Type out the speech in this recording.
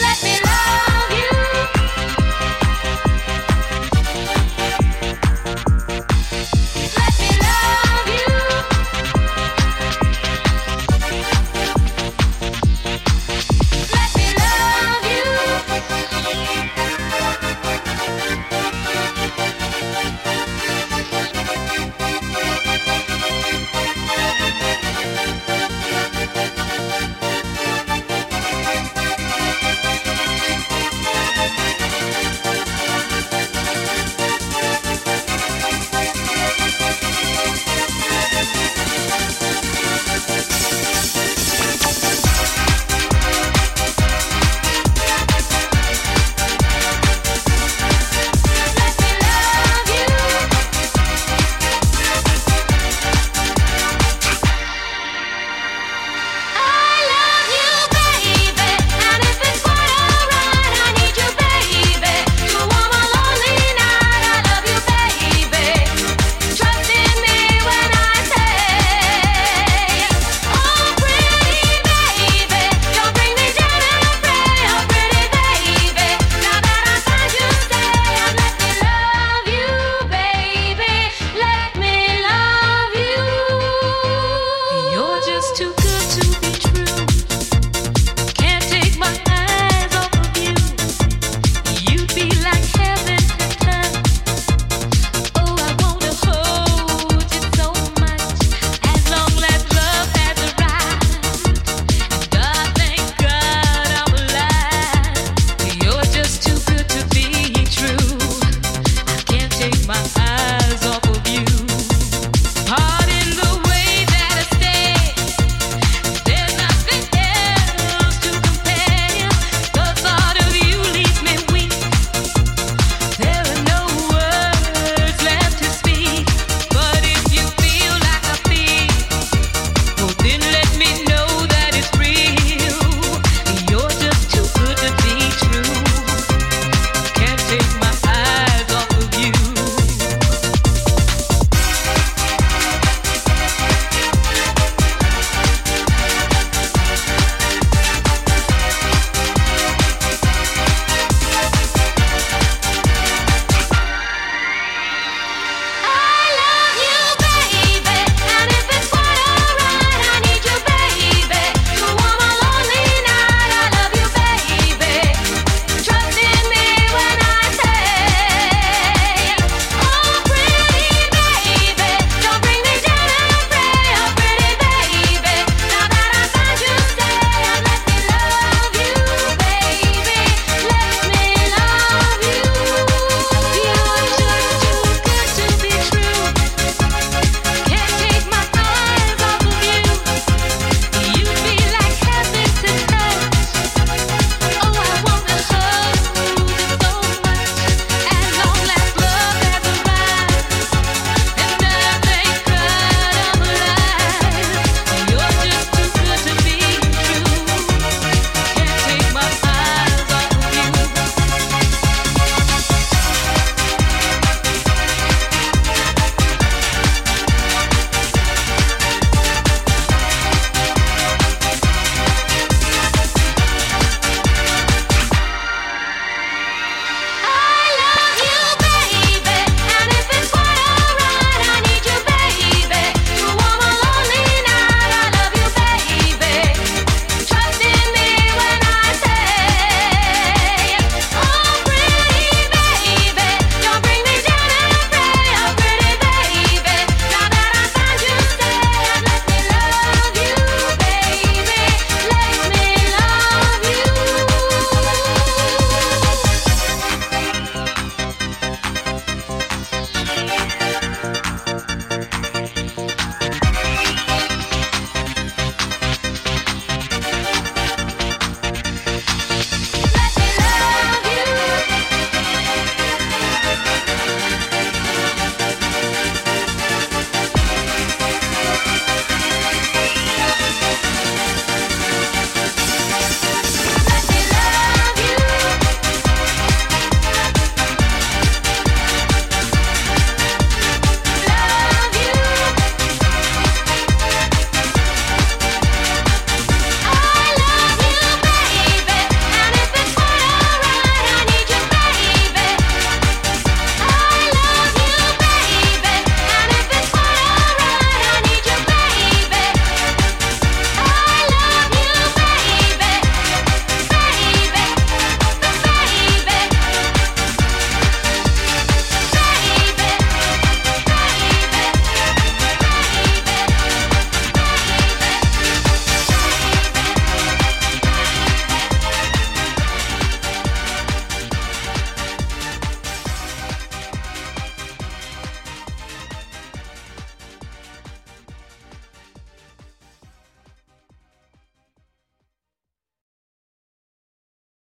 Let me love you.